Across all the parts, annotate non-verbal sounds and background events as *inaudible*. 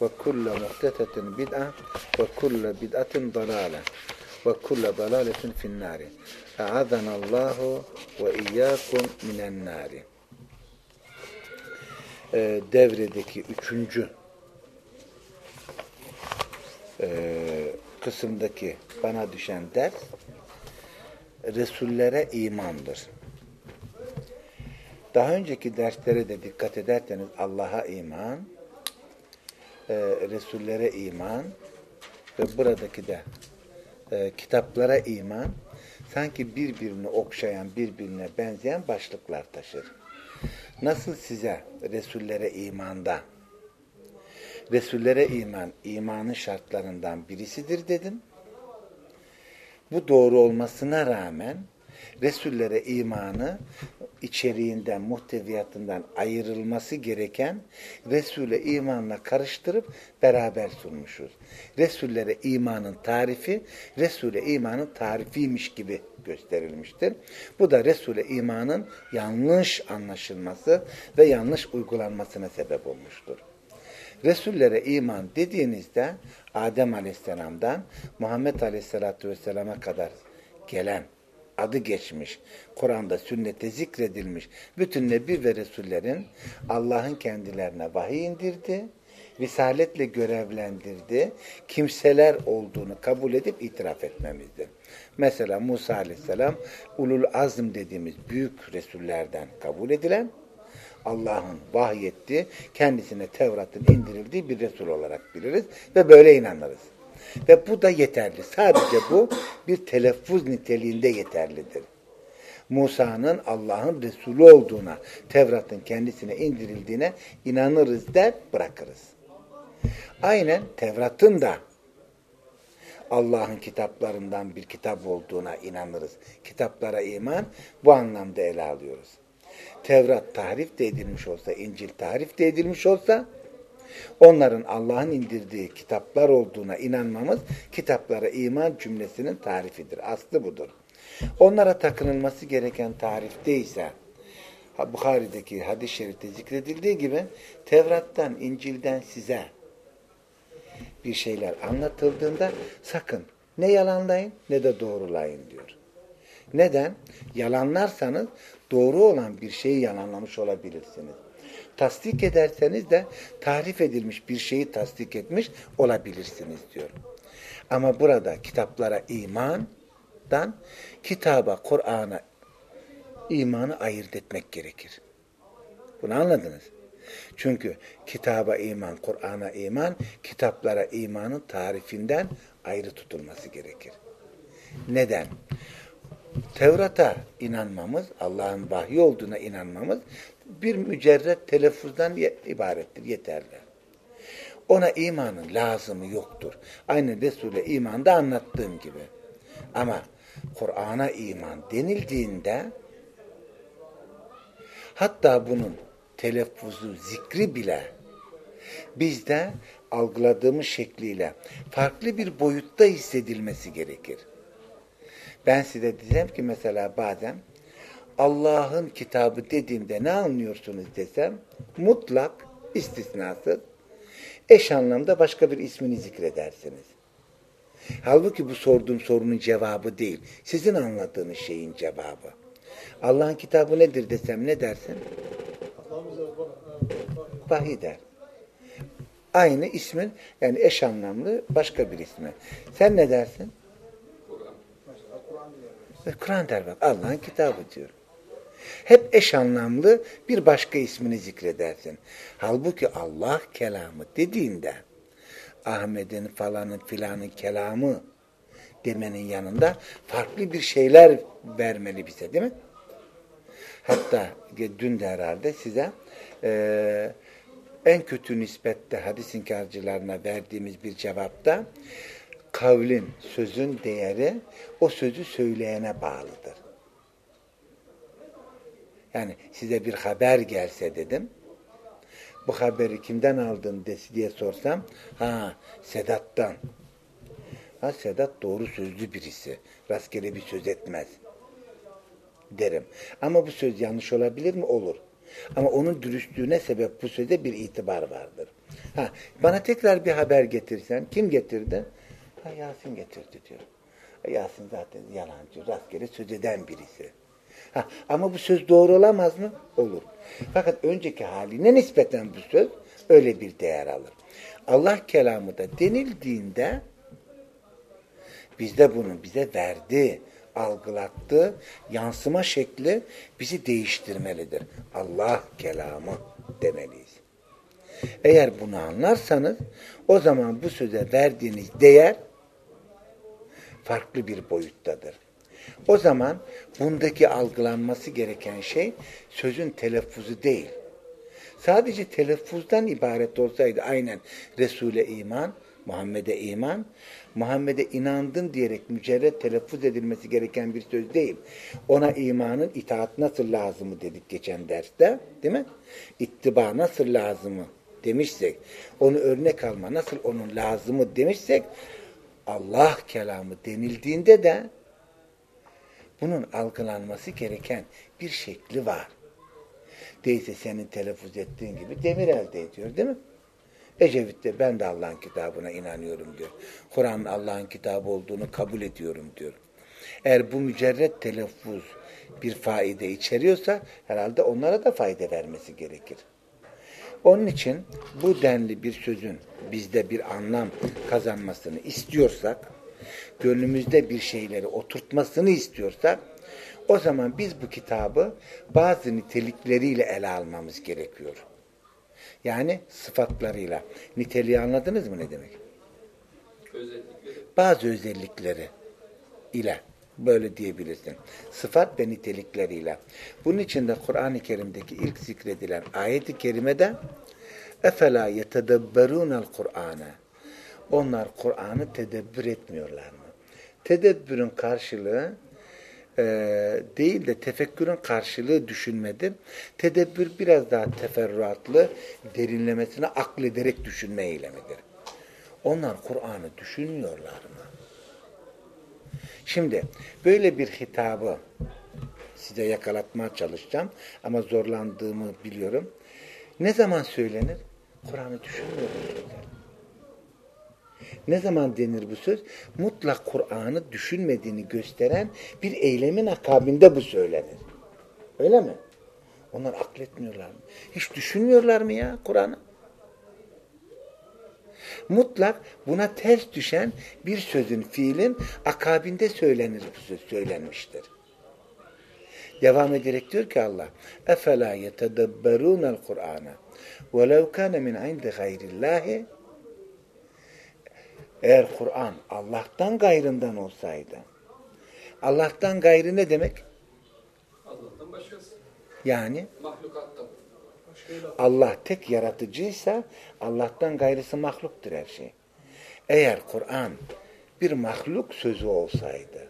ve kulle muhtetetin bid'a ve kulle bid'atin dalale ve kulle dalaletin finnari. E'azanallahu ve iyyakum minen nari. Ee, devredeki üçüncü e, kısımdaki bana düşen ders Resullere imandır. Daha önceki derslere de dikkat ederseniz Allah'a iman, e, Resullere iman ve buradaki de e, kitaplara iman sanki birbirini okşayan, birbirine benzeyen başlıklar taşır. Nasıl size Resullere imanda Resullere iman, imanın şartlarından birisidir dedim. Bu doğru olmasına rağmen Resullere imanı içeriğinden, muhteviyatından ayrılması gereken Resul'e imanla karıştırıp beraber sunmuşuz. Resullere imanın tarifi, Resul'e imanın tarifiymiş gibi gösterilmiştir. Bu da Resul'e imanın yanlış anlaşılması ve yanlış uygulanmasına sebep olmuştur. Resullere iman dediğinizde Adem Aleyhisselam'dan Muhammed Aleyhisselatü Vesselam'a kadar gelen adı geçmiş, Kur'an'da sünnete zikredilmiş bütün Nebi ve Resullerin Allah'ın kendilerine vahiy indirdi, risaletle görevlendirdi, kimseler olduğunu kabul edip itiraf etmemizdir. Mesela Musa Aleyhisselam ulul azm dediğimiz büyük Resullerden kabul edilen, Allah'ın vahyetti, kendisine Tevrat'ın indirildiği bir Resul olarak biliriz ve böyle inanırız. Ve bu da yeterli. Sadece bu bir telaffuz niteliğinde yeterlidir. Musa'nın Allah'ın Resulü olduğuna, Tevrat'ın kendisine indirildiğine inanırız der, bırakırız. Aynen Tevrat'ın da Allah'ın kitaplarından bir kitap olduğuna inanırız. Kitaplara iman bu anlamda ele alıyoruz. Tevrat tahrif de edilmiş olsa, İncil tahrif de edilmiş olsa onların Allah'ın indirdiği kitaplar olduğuna inanmamız kitaplara iman cümlesinin tarifidir. Aslı budur. Onlara takınılması gereken tarifte ise Bukhari'deki hadis-i şerifte zikredildiği gibi Tevrat'tan, İncil'den size bir şeyler anlatıldığında sakın ne yalanlayın ne de doğrulayın diyor. Neden? Yalanlarsanız doğru olan bir şeyi yalanlamış olabilirsiniz. Tasdik ederseniz de tarif edilmiş bir şeyi tasdik etmiş olabilirsiniz diyor. Ama burada kitaplara imandan kitaba, Kur'an'a imanı ayırt etmek gerekir. Bunu anladınız. Çünkü kitaba iman, Kur'an'a iman, kitaplara imanın tarifinden ayrı tutulması gerekir. Neden? Tevrat'a inanmamız, Allah'ın vahyi olduğuna inanmamız bir mücerret telaffuzdan ibarettir, yeterli. Ona imanın lazımı yoktur. Aynı Resul'e imanda anlattığım gibi. Ama Kur'an'a iman denildiğinde hatta bunun telaffuzu, zikri bile bizde algıladığımız şekliyle farklı bir boyutta hissedilmesi gerekir. Ben size diyeceğim ki mesela bazen Allah'ın kitabı dediğimde ne anlıyorsunuz desem mutlak istisnasız eş anlamda başka bir ismini zikredersiniz. Halbuki bu sorduğum sorunun cevabı değil. Sizin anlattığınız şeyin cevabı. Allah'ın kitabı nedir desem ne dersin? Vahiy der. Aynı ismin yani eş anlamlı başka bir ismi. Sen ne dersin? Kur'an der bak. Allah'ın kitabı diyor. Hep eş anlamlı bir başka ismini zikredersin. Halbuki Allah kelamı dediğinde Ahmet'in falanın filanın kelamı demenin yanında farklı bir şeyler vermeli bize değil mi? Hatta dün de herhalde size e, en kötü nispette hadis inkarcılarına verdiğimiz bir cevapta kavlin, sözün değeri o sözü söyleyene bağlıdır. Yani size bir haber gelse dedim. Bu haberi kimden aldın diye sorsam, ha Sedat'tan. Ha Sedat doğru sözlü birisi. Rastgele bir söz etmez. Derim. Ama bu söz yanlış olabilir mi? Olur. Ama onun dürüstlüğüne sebep bu söze bir itibar vardır. Ha, bana tekrar bir haber getirsen, kim getirdi? Ha, Yasin getirdi diyor. Yasin zaten yalancı, rastgele söz eden birisi. Ha, ama bu söz doğru olamaz mı? Olur. Fakat önceki haline nispeten bu söz öyle bir değer alır. Allah kelamı da denildiğinde bizde bunu bize verdi, algılattı, yansıma şekli bizi değiştirmelidir. Allah kelamı demeliyiz. Eğer bunu anlarsanız o zaman bu söze verdiğiniz değer farklı bir boyuttadır. O zaman bundaki algılanması gereken şey sözün telaffuzu değil. Sadece telaffuzdan ibaret olsaydı aynen Resul'e iman, Muhammed'e iman, Muhammed'e inandın diyerek mücerred telaffuz edilmesi gereken bir söz değil. Ona imanın itaat nasıl lazımı dedik geçen derste, değil mi? İttiba nasıl lazımı demişsek, onu örnek alma nasıl onun lazımı demişsek, Allah kelamı denildiğinde de bunun algılanması gereken bir şekli var. Değilse senin telaffuz ettiğin gibi demir elde ediyor değil mi? Ecevit de ben de Allah'ın kitabına inanıyorum diyor. Kur'an'ın Allah'ın kitabı olduğunu kabul ediyorum diyor. Eğer bu mücerret telaffuz bir faide içeriyorsa herhalde onlara da fayda vermesi gerekir. Onun için bu denli bir sözün bizde bir anlam kazanmasını istiyorsak, gönlümüzde bir şeyleri oturtmasını istiyorsak, o zaman biz bu kitabı bazı nitelikleriyle ele almamız gerekiyor. Yani sıfatlarıyla. Niteliği anladınız mı ne demek? Özellikleri. Bazı özellikleri ile böyle diyebilirsin. Sıfat ve nitelikleriyle. Bunun için de Kur'an-ı Kerim'deki ilk zikredilen ayet-i kerimede اَفَلَا يَتَدَبَّرُونَ الْقُرْآنَ Onlar Kur'an'ı tedebbür etmiyorlar mı? Tedebbürün karşılığı e, değil de tefekkürün karşılığı düşünmedir. Tedebbür biraz daha teferruatlı, derinlemesine aklederek düşünme eylemidir. Onlar Kur'an'ı düşünmüyorlar mı? Şimdi böyle bir hitabı size yakalatmaya çalışacağım ama zorlandığımı biliyorum. Ne zaman söylenir? Kur'an'ı düşünmüyor Ne zaman denir bu söz? Mutlak Kur'an'ı düşünmediğini gösteren bir eylemin akabinde bu söylenir. Öyle mi? Onlar akletmiyorlar mı? Hiç düşünmüyorlar mı ya Kur'an'ı? Mutlak buna ters düşen bir sözün, fiilin akabinde söylenir bu söz söylenmiştir. Devam ederek diyor ki Allah اَفَلَا يَتَدَبَّرُونَ الْقُرْآنَ وَلَوْ كَانَ مِنْ عِنْدِ غَيْرِ اللّٰهِ eğer Kur'an Allah'tan gayrından olsaydı Allah'tan gayrı ne demek? Allah'tan başkası. Yani? Mahlukattan. Allah tek yaratıcıysa Allah'tan gayrısı mahluktur her şey. Eğer Kur'an bir mahluk sözü olsaydı,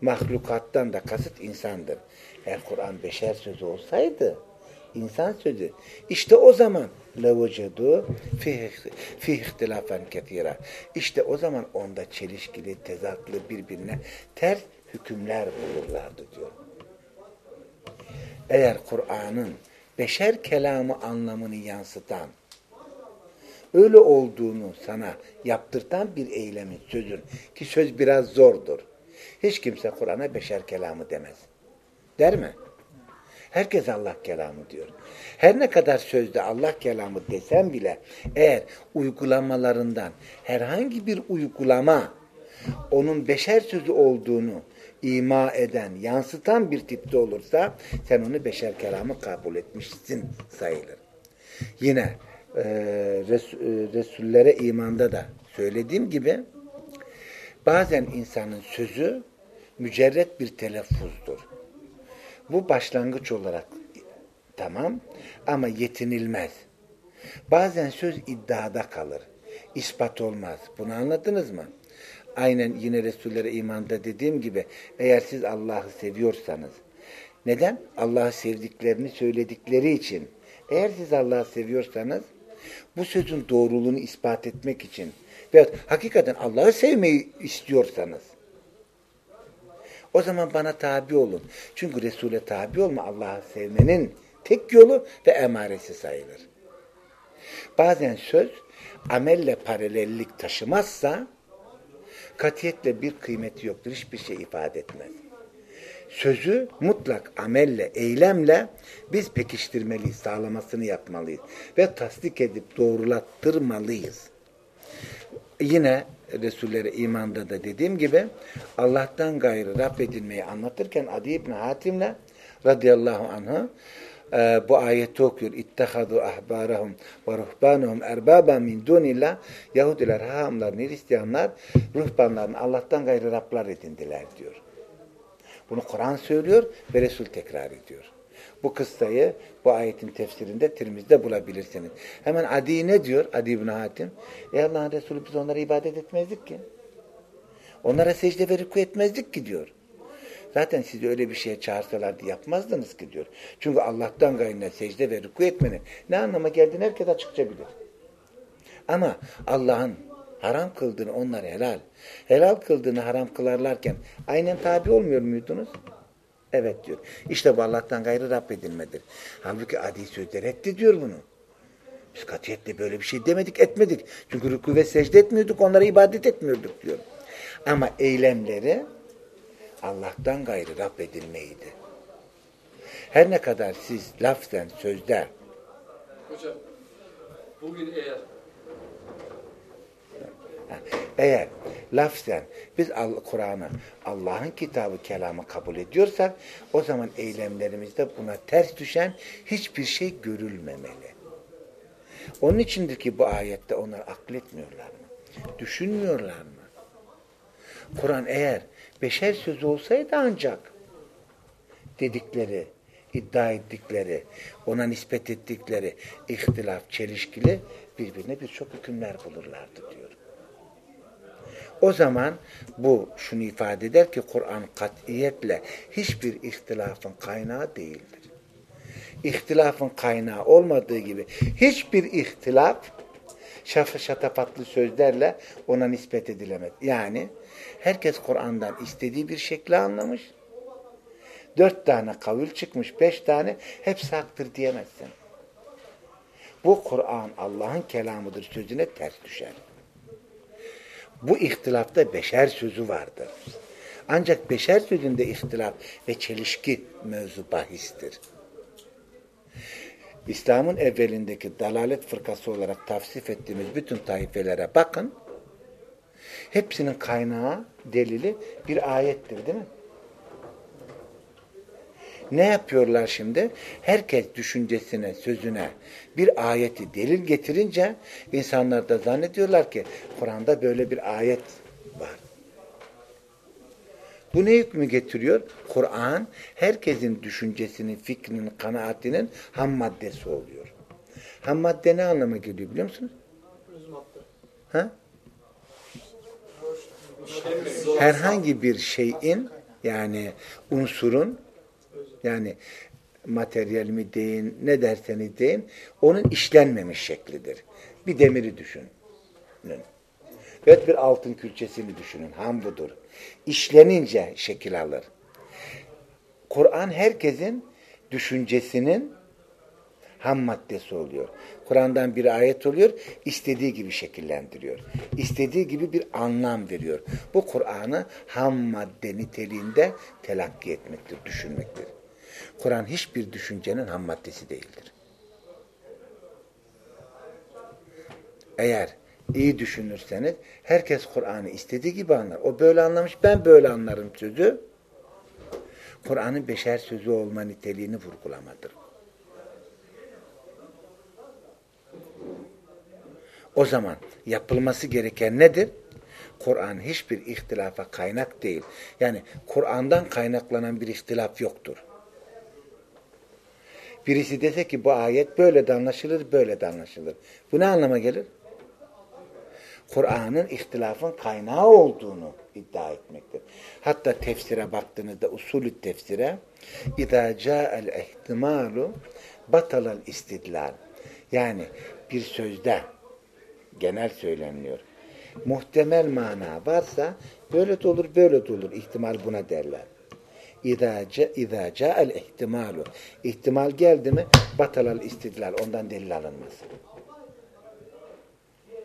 mahlukattan da kasıt insandır. Eğer Kur'an beşer sözü olsaydı, insan sözü, işte o zaman لَوَجَدُوا فِي ihtilafan كَثِيرًا İşte o zaman onda çelişkili, tezatlı birbirine ters hükümler bulurlardı diyor. Eğer Kur'an'ın beşer kelamı anlamını yansıtan, öyle olduğunu sana yaptırtan bir eylemin, sözün ki söz biraz zordur. Hiç kimse Kur'an'a beşer kelamı demez. Der mi? Herkes Allah kelamı diyor. Her ne kadar sözde Allah kelamı desem bile eğer uygulamalarından herhangi bir uygulama onun beşer sözü olduğunu ima eden, yansıtan bir tipte olursa sen onu beşer kelamı kabul etmişsin sayılır. Yine e, res, e, Resullere imanda da söylediğim gibi bazen insanın sözü mücerret bir telaffuzdur. Bu başlangıç olarak tamam ama yetinilmez. Bazen söz iddiada kalır. İspat olmaz. Bunu anladınız mı? Aynen yine Resullere imanda dediğim gibi eğer siz Allah'ı seviyorsanız neden? Allah'ı sevdiklerini söyledikleri için. Eğer siz Allah'ı seviyorsanız bu sözün doğruluğunu ispat etmek için ve hakikaten Allah'ı sevmeyi istiyorsanız o zaman bana tabi olun. Çünkü Resul'e tabi olma Allah'ı sevmenin tek yolu ve emaresi sayılır. Bazen söz amelle paralellik taşımazsa katiyetle bir kıymeti yoktur. Hiçbir şey ifade etmez. Sözü mutlak amelle, eylemle biz pekiştirmeliyiz, sağlamasını yapmalıyız. Ve tasdik edip doğrulattırmalıyız. Yine Resullere imanda da dediğim gibi Allah'tan gayrı Rab edilmeyi anlatırken Adi İbni Hatim'le radıyallahu anh'ı e, bu ayeti okuyor. İttehadu ahbarahum ve ruhbanuhum erbaba min dunillah Yahudiler, hahamlar, Hristiyanlar ruhbanlarını Allah'tan gayrı Rablar edindiler diyor. Bunu Kur'an söylüyor ve Resul tekrar ediyor. Bu kıssayı bu ayetin tefsirinde Tirmiz'de bulabilirsiniz. Hemen Adi ne diyor? Adi İbni Hatim. Ey Allah'ın Resulü biz onlara ibadet etmezdik ki. Onlara secde ve rükû etmezdik ki diyor. Zaten sizi öyle bir şeye çağırsalardı yapmazdınız ki diyor. Çünkü Allah'tan gayrına secde ve rükû etmenin ne anlama geldiğini herkes açıkça bilir. Ama Allah'ın haram kıldığını onlar helal, helal kıldığını haram kılarlarken aynen tabi olmuyor muydunuz? Evet diyor. İşte bu Allah'tan gayrı Rab edilmedir. Halbuki adi sözler etti diyor bunu. Biz katiyetle böyle bir şey demedik, etmedik. Çünkü rükû ve secde etmiyorduk, onlara ibadet etmiyorduk diyor. Ama eylemleri Allah'tan gayrı Rab edilmeydi. Her ne kadar siz lafzen, sözde Hocam bugün eğer eğer lafzen biz Kur'an'ı Allah'ın kitabı kelamı kabul ediyorsak o zaman eylemlerimizde buna ters düşen hiçbir şey görülmemeli. Onun içindir ki bu ayette onlar akletmiyorlar mı? Düşünmüyorlar mı? Kur'an eğer beşer sözü olsaydı ancak dedikleri, iddia ettikleri, ona nispet ettikleri ihtilaf, çelişkili birbirine birçok hükümler bulurlardı diyor. O zaman bu şunu ifade eder ki Kur'an katiyetle hiçbir ihtilafın kaynağı değildir. İhtilafın kaynağı olmadığı gibi hiçbir ihtilaf şatafatlı sözlerle ona nispet edilemez. Yani herkes Kur'an'dan istediği bir şekli anlamış. Dört tane kavil çıkmış, beş tane hepsi haktır diyemezsin. Bu Kur'an Allah'ın kelamıdır sözüne ters düşer. Bu ihtilafta beşer sözü vardır. Ancak beşer sözünde ihtilaf ve çelişki mevzu bahistir. İslam'ın evvelindeki dalalet fırkası olarak tavsif ettiğimiz bütün taifelere bakın. Hepsinin kaynağı, delili bir ayettir değil mi? Ne yapıyorlar şimdi? Herkes düşüncesine, sözüne bir ayeti delil getirince insanlar da zannediyorlar ki Kur'an'da böyle bir ayet var. Bu ne hükmü getiriyor? Kur'an herkesin düşüncesinin, fikrinin, kanaatinin ham maddesi oluyor. Ham madde ne anlama geliyor biliyor musunuz? Ha? Herhangi bir şeyin yani unsurun yani materyal mi deyin, ne derseniz deyin, onun işlenmemiş şeklidir. Bir demiri düşünün. Evet bir altın külçesini düşünün. Ham budur. İşlenince şekil alır. Kur'an herkesin düşüncesinin ham maddesi oluyor. Kur'an'dan bir ayet oluyor, istediği gibi şekillendiriyor. İstediği gibi bir anlam veriyor. Bu Kur'an'ı ham madde niteliğinde telakki etmektir, düşünmektir. Kur'an hiçbir düşüncenin ham maddesi değildir. Eğer iyi düşünürseniz herkes Kur'an'ı istediği gibi anlar. O böyle anlamış, ben böyle anlarım sözü. Kur'an'ın beşer sözü olma niteliğini vurgulamadır. O zaman yapılması gereken nedir? Kur'an hiçbir ihtilafa kaynak değil. Yani Kur'an'dan kaynaklanan bir ihtilaf yoktur Birisi dese ki bu ayet böyle de anlaşılır, böyle de anlaşılır. Bu ne anlama gelir? Kur'an'ın ihtilafın kaynağı olduğunu iddia etmektir. Hatta tefsire baktığınızda usulü tefsire اِذَا جَاءَ الْاِحْتِمَالُ بَطَلَ الْاِسْتِدْلَالِ Yani bir sözde genel söylenmiyor. Muhtemel mana varsa böyle de olur, böyle de olur. İhtimal buna derler. İzaca izaca el. İhtimal geldi mi batalal istidlal. Ondan delil alınmaz.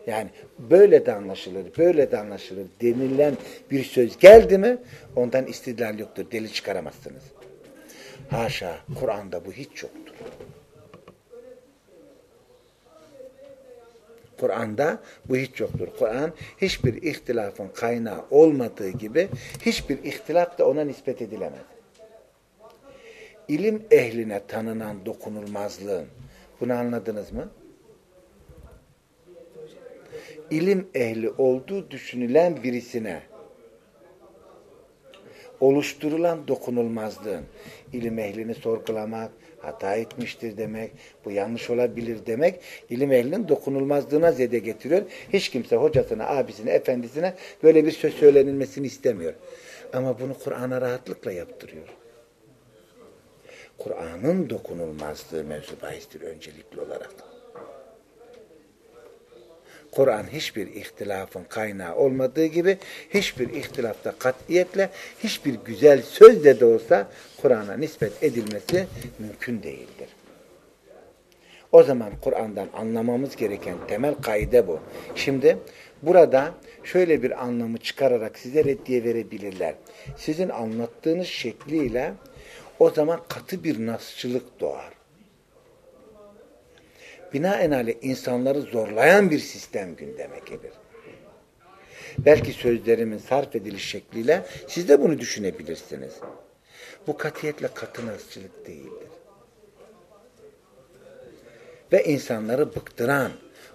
Yani böyle de anlaşılır, böyle de anlaşılır denilen bir söz geldi mi ondan istidlal yoktur. Delil çıkaramazsınız. Haşa Kur'an'da bu hiç yoktur. Kur'an'da bu hiç yoktur. Kur'an hiçbir ihtilafın kaynağı olmadığı gibi hiçbir ihtilaf da ona nispet edilemez. İlim ehline tanınan dokunulmazlığın, bunu anladınız mı? İlim ehli olduğu düşünülen birisine oluşturulan dokunulmazlığın, ilim ehlini sorgulamak, hata etmiştir demek, bu yanlış olabilir demek, ilim ehlinin dokunulmazlığına zede getiriyor. Hiç kimse hocasına, abisine, efendisine böyle bir söz söylenilmesini istemiyor. Ama bunu Kur'an'a rahatlıkla yaptırıyor. Kur'an'ın dokunulmazlığı mevzu bahistir öncelikli olarak. Kur'an hiçbir ihtilafın kaynağı olmadığı gibi hiçbir ihtilafta katiyetle hiçbir güzel sözle de olsa Kur'an'a nispet edilmesi mümkün değildir. O zaman Kur'an'dan anlamamız gereken temel kaide bu. Şimdi burada şöyle bir anlamı çıkararak size reddiye verebilirler. Sizin anlattığınız şekliyle o zaman katı bir nasçılık doğar binaenaleyh insanları zorlayan bir sistem gündeme gelir. Belki sözlerimin sarf ediliş şekliyle siz de bunu düşünebilirsiniz. Bu katiyetle katı nasçılık değildir. Ve insanları bıktıran,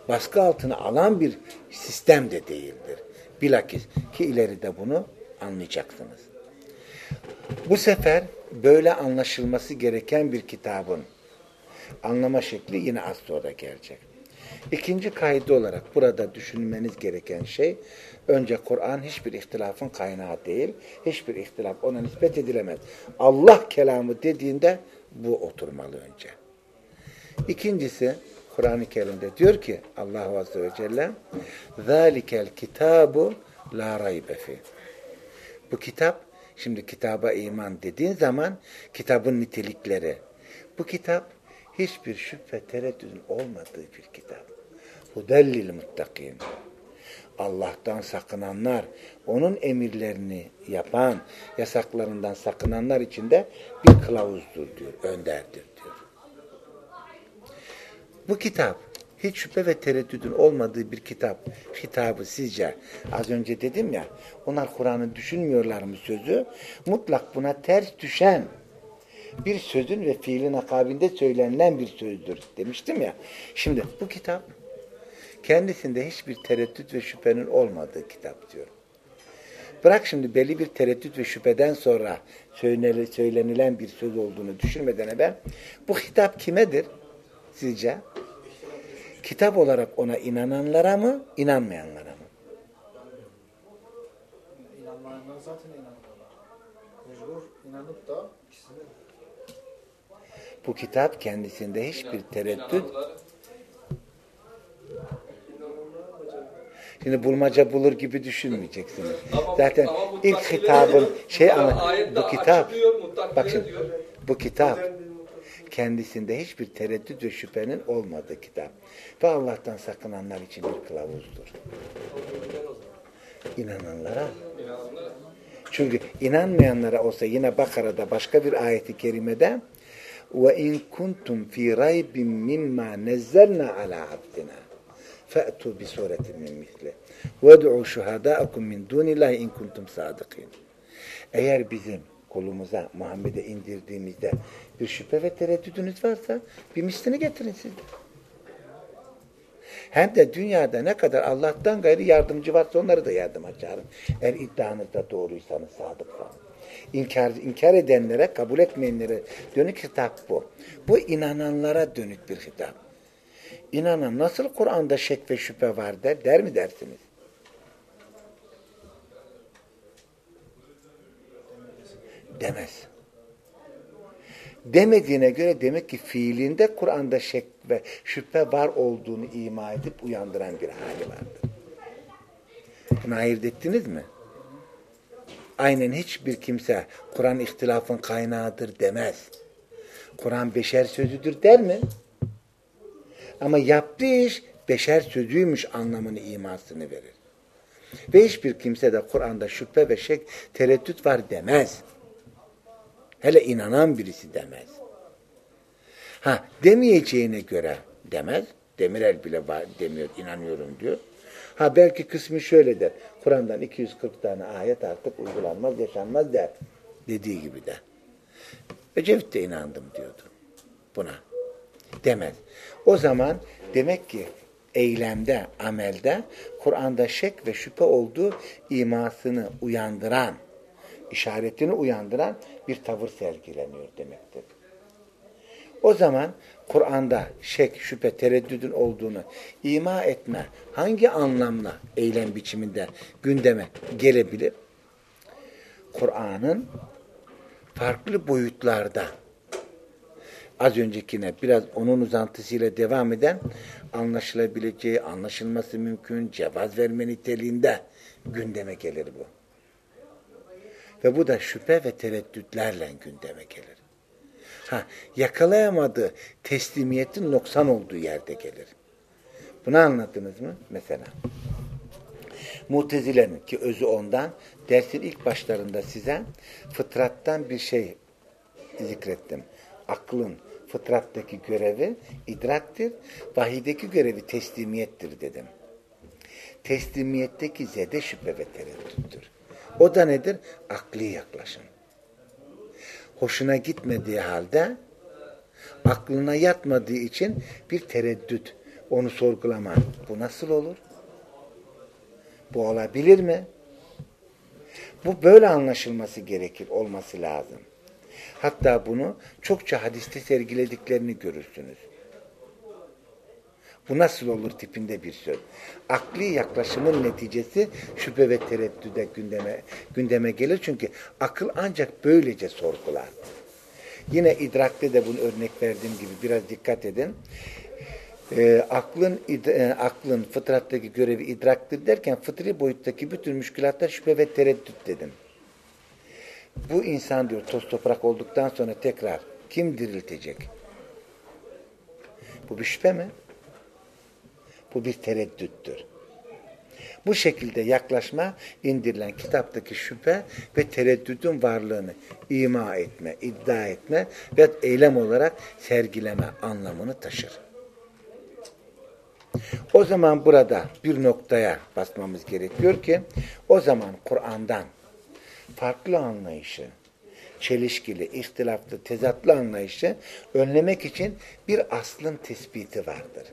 baskı altına alan bir sistem de değildir. Bilakis ki ileride bunu anlayacaksınız. Bu sefer böyle anlaşılması gereken bir kitabın anlama şekli yine az sonra gelecek. İkinci kaydı olarak burada düşünmeniz gereken şey önce Kur'an hiçbir ihtilafın kaynağı değil. Hiçbir ihtilaf ona nispet edilemez. Allah kelamı dediğinde bu oturmalı önce. İkincisi Kur'an-ı Kerim'de diyor ki Allah Azze ve Celle ذَٰلِكَ الْكِتَابُ لَا رَيْبَ فِي Bu kitap, şimdi kitaba iman dediğin zaman kitabın nitelikleri. Bu kitap hiçbir şüphe tereddüdün olmadığı bir kitap. Hudellil muttakin. Allah'tan sakınanlar, onun emirlerini yapan, yasaklarından sakınanlar için de bir kılavuzdur diyor, önderdir diyor. Bu kitap hiç şüphe ve tereddüdün olmadığı bir kitap. Hitabı sizce az önce dedim ya onlar Kur'an'ı düşünmüyorlar mı sözü? Mutlak buna ters düşen bir sözün ve fiilin akabinde söylenilen bir sözdür demiştim ya. Şimdi bu kitap kendisinde hiçbir tereddüt ve şüphenin olmadığı kitap diyor. Bırak şimdi belli bir tereddüt ve şüpheden sonra söylenilen bir söz olduğunu düşünmeden evvel bu hitap kimedir sizce? Kitap olarak ona inananlara mı, inanmayanlara mı? İnanmayanlar zaten inanmıyorlar. Mecbur inanıp da bu kitap kendisinde hiçbir tereddüt Şimdi bulmaca bulur gibi düşünmeyeceksiniz. Ama, Zaten ama ilk hitabın şey ama bu kitap bak şimdi bu kitap kendisinde hiçbir tereddüt ve şüphenin olmadığı kitap. Ve Allah'tan sakınanlar için bir kılavuzdur. İnananlara. Çünkü inanmayanlara olsa yine Bakara'da başka bir ayeti kerimede وَاِنْ كُنْتُمْ ف۪ي رَيْبٍ مِمَّا نَزَّلْنَا عَلَى عَبْدِنَا فَأْتُوا بِسُورَةٍ مِنْ مِثْلِهِ وَدْعُوا شُهَدَاءَكُمْ مِنْ دُونِ اللّٰهِ اِنْ كُنْتُمْ صَادِقِينَ Eğer bizim kolumuza Muhammed'e indirdiğimizde bir şüphe ve tereddüdünüz varsa bir mislini getirin siz Hem de dünyada ne kadar Allah'tan gayri yardımcı varsa onları da yardıma çağırın. Eğer iddianızda doğruysanız, sadıksanız. İnkar, inkar edenlere, kabul etmeyenlere dönük hitap bu. Bu inananlara dönük bir hitap. İnanan nasıl Kur'an'da şek ve şüphe var der, der mi dersiniz? Demez. Demediğine göre demek ki fiilinde Kur'an'da şek ve şüphe var olduğunu ima edip uyandıran bir hali vardır. Bunu ayırt ettiniz mi? Aynen hiçbir kimse Kur'an ihtilafın kaynağıdır demez. Kur'an beşer sözüdür der mi? Ama yaptığı iş beşer sözüymüş anlamını imasını verir. Ve hiçbir kimse de Kur'an'da şüphe ve şek, tereddüt var demez. Hele inanan birisi demez. Ha demeyeceğine göre demez. Demirel bile var, demiyor, inanıyorum diyor. Ha belki kısmı şöyle der. Kur'an'dan 240 tane ayet artık uygulanmaz, yaşanmaz der. Dediği gibi de. Ecevit de inandım diyordu buna. Demez. O zaman demek ki eylemde, amelde Kur'an'da şek ve şüphe olduğu imasını uyandıran, işaretini uyandıran bir tavır sergileniyor demektir. O zaman Kur'an'da şek, şüphe, tereddüdün olduğunu ima etme hangi anlamla eylem biçiminde gündeme gelebilir? Kur'an'ın farklı boyutlarda az öncekine biraz onun uzantısıyla devam eden anlaşılabileceği, anlaşılması mümkün, cevaz verme niteliğinde gündeme gelir bu. Ve bu da şüphe ve tereddütlerle gündeme gelir. Ha, yakalayamadığı teslimiyetin noksan olduğu yerde gelir. Bunu anladınız mı? Mesela. Mutezile'nin ki özü ondan dersin ilk başlarında size fıtrattan bir şey zikrettim. Aklın fıtrattaki görevi idraktir. Vahideki görevi teslimiyettir dedim. Teslimiyetteki zede şüphe ve tereddüttür. O da nedir? Akli yaklaşım. Hoşuna gitmediği halde aklına yatmadığı için bir tereddüt, onu sorgulama. Bu nasıl olur? Bu olabilir mi? Bu böyle anlaşılması gerekir, olması lazım. Hatta bunu çokça hadiste sergilediklerini görürsünüz. Bu nasıl olur tipinde bir söz. Akli yaklaşımın neticesi şüphe ve tereddüde gündeme, gündeme gelir. Çünkü akıl ancak böylece sorgular. Yine idrakte de bunu örnek verdiğim gibi biraz dikkat edin. E, aklın e, aklın fıtrattaki görevi idraktır derken fıtri boyuttaki bütün müşkülatlar şüphe ve tereddüt dedim. Bu insan diyor toz toprak olduktan sonra tekrar kim diriltecek? Bu bir şüphe mi? Bu bir tereddüttür. Bu şekilde yaklaşma indirilen kitaptaki şüphe ve tereddüdün varlığını ima etme, iddia etme ve eylem olarak sergileme anlamını taşır. O zaman burada bir noktaya basmamız gerekiyor ki o zaman Kur'an'dan farklı anlayışı, çelişkili, ihtilaflı, tezatlı anlayışı önlemek için bir aslın tespiti vardır.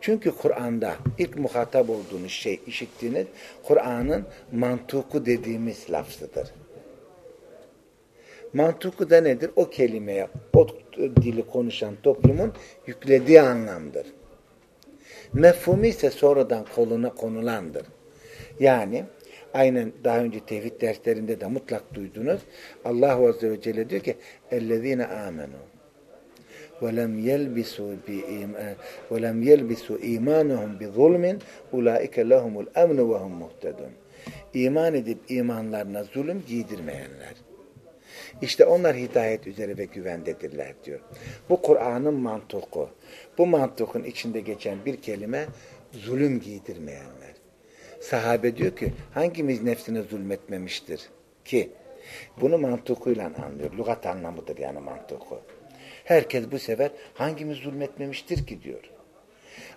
Çünkü Kur'an'da ilk muhatap olduğunuz şey, işittiğiniz Kur'an'ın mantuku dediğimiz lafzıdır. Mantuku da nedir? O kelimeye, o dili konuşan toplumun yüklediği anlamdır. Mefhumi ise sonradan koluna konulandır. Yani aynen daha önce tevhid derslerinde de mutlak duydunuz. Allah Azze ve Celle diyor ki اَلَّذ۪ينَ آمَنُوا وَلَمْ يَلْبِسُوا وَلَمْ يَلْبِسُوا اِيمَانُهُمْ بِظُلْمٍ اُولَٰئِكَ لَهُمُ الْاَمْنُ وَهُمْ مُهْتَدُونَ İman edip imanlarına zulüm giydirmeyenler. İşte onlar hidayet üzere ve güvendedirler diyor. Bu Kur'an'ın mantuku. Bu mantukun içinde geçen bir kelime zulüm giydirmeyenler. Sahabe diyor ki hangimiz nefsine zulmetmemiştir ki? Bunu mantukuyla anlıyor. Lugat anlamıdır yani mantuku. Herkes bu sefer hangimiz zulmetmemiştir ki diyor.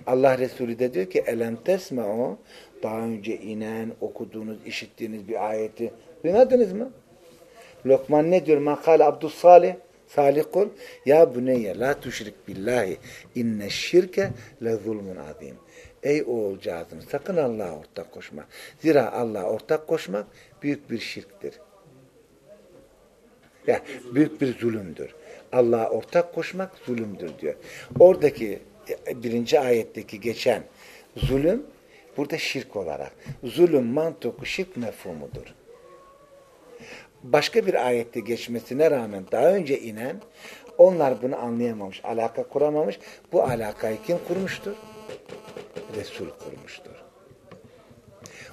Allah Resulü de diyor ki elem tesma'u daha önce inen, okuduğunuz, işittiğiniz bir ayeti duymadınız mı? Lokman ne diyor? Makal Abdus Salih Salih kul ya buneyye la tuşrik billahi inne şirke le zulmun azim. Ey oğulcağızım sakın Allah'a ortak koşma. Zira Allah'a ortak koşmak büyük bir şirktir. Ya büyük bir zulümdür. Allah'a ortak koşmak zulümdür diyor. Oradaki e, birinci ayetteki geçen zulüm burada şirk olarak. Zulüm mantıku şirk mefhumudur. Başka bir ayette geçmesine rağmen daha önce inen onlar bunu anlayamamış, alaka kuramamış. Bu alakayı kim kurmuştur? Resul kurmuştur.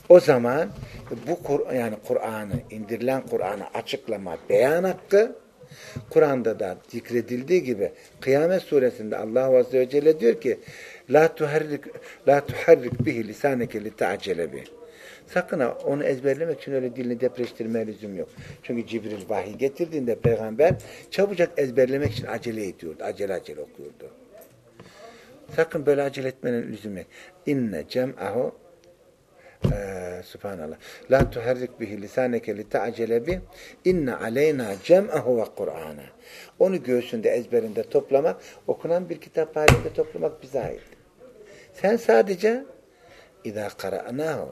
O zaman bu Kur yani Kur'an'ı, indirilen Kur'an'ı açıklama, beyan hakkı Kur'an'da da zikredildiği gibi Kıyamet suresinde Allah Azze ve Celle diyor ki La tuharrik la tuharrik bihi lisaneke li ta'cele bih. Sakın ha onu ezberlemek için öyle dilini depreştirmeye lüzum yok. Çünkü Cibril vahiy getirdiğinde peygamber çabucak ezberlemek için acele ediyordu. Acele acele okuyordu. Sakın böyle acele etmenin lüzum yok. İnne cem'ahu ee, Subhanallah. La tuharrik bihi lisaneke li ta'cele bih. İnne aleyna cem'ahu ve Kur'an'a. Onu göğsünde ezberinde toplamak, okunan bir kitap halinde toplamak bize ait. Sen sadece اِذَا قَرَأْنَاهُ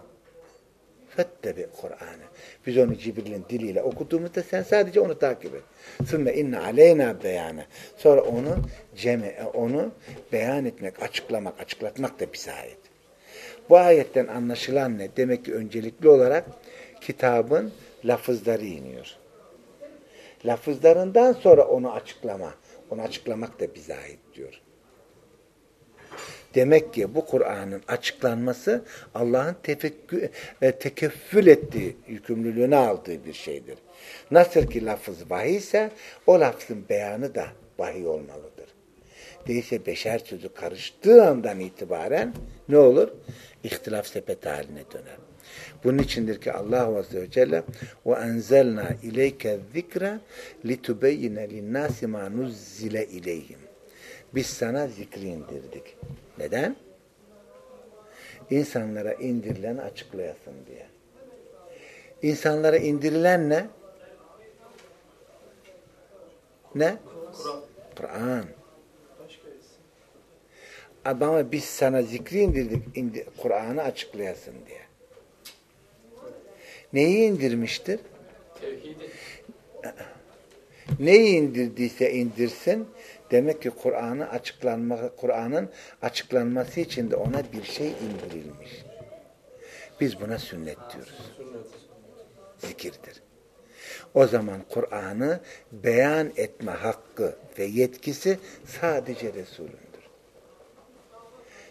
فَاتَّبِعْ Kur'an'ı. Biz onu Cibril'in diliyle okuduğumuzda sen sadece onu takip et. ثُمَّ inna aleyna beyanı. Sonra onu ceme, onu beyan etmek, açıklamak, açıklatmak da bize ait. Bu ayetten anlaşılan ne? Demek ki öncelikli olarak kitabın lafızları iniyor. Lafızlarından sonra onu açıklama, onu açıklamak da bize ait diyor. Demek ki bu Kur'an'ın açıklanması Allah'ın e, tekeffül ettiği, yükümlülüğünü aldığı bir şeydir. Nasıl ki lafız vahiy ise o lafzın beyanı da vahiy olmalıdır. Değilse beşer sözü karıştığı andan itibaren ne olur? İhtilaf sepeti haline döner. Bunun içindir ki Allah Azze ve Celle ve enzelna ileyke zikra litubeyyine linnâsi mâ nuzzile ileyhim. Biz sana zikri indirdik. Neden? İnsanlara indirilen açıklayasın diye. İnsanlara indirilen ne? Ne? Kur'an. Ama biz sana zikri indirdik, indir, Kur'an'ı açıklayasın diye. Neyi indirmiştir? Tevhidi. Neyi indirdiyse indirsin, Demek ki Kur'an'ı açıklanma Kur'an'ın açıklanması için de ona bir şey indirilmiş. Biz buna sünnet diyoruz. Zikirdir. O zaman Kur'an'ı beyan etme hakkı ve yetkisi sadece Resulündür.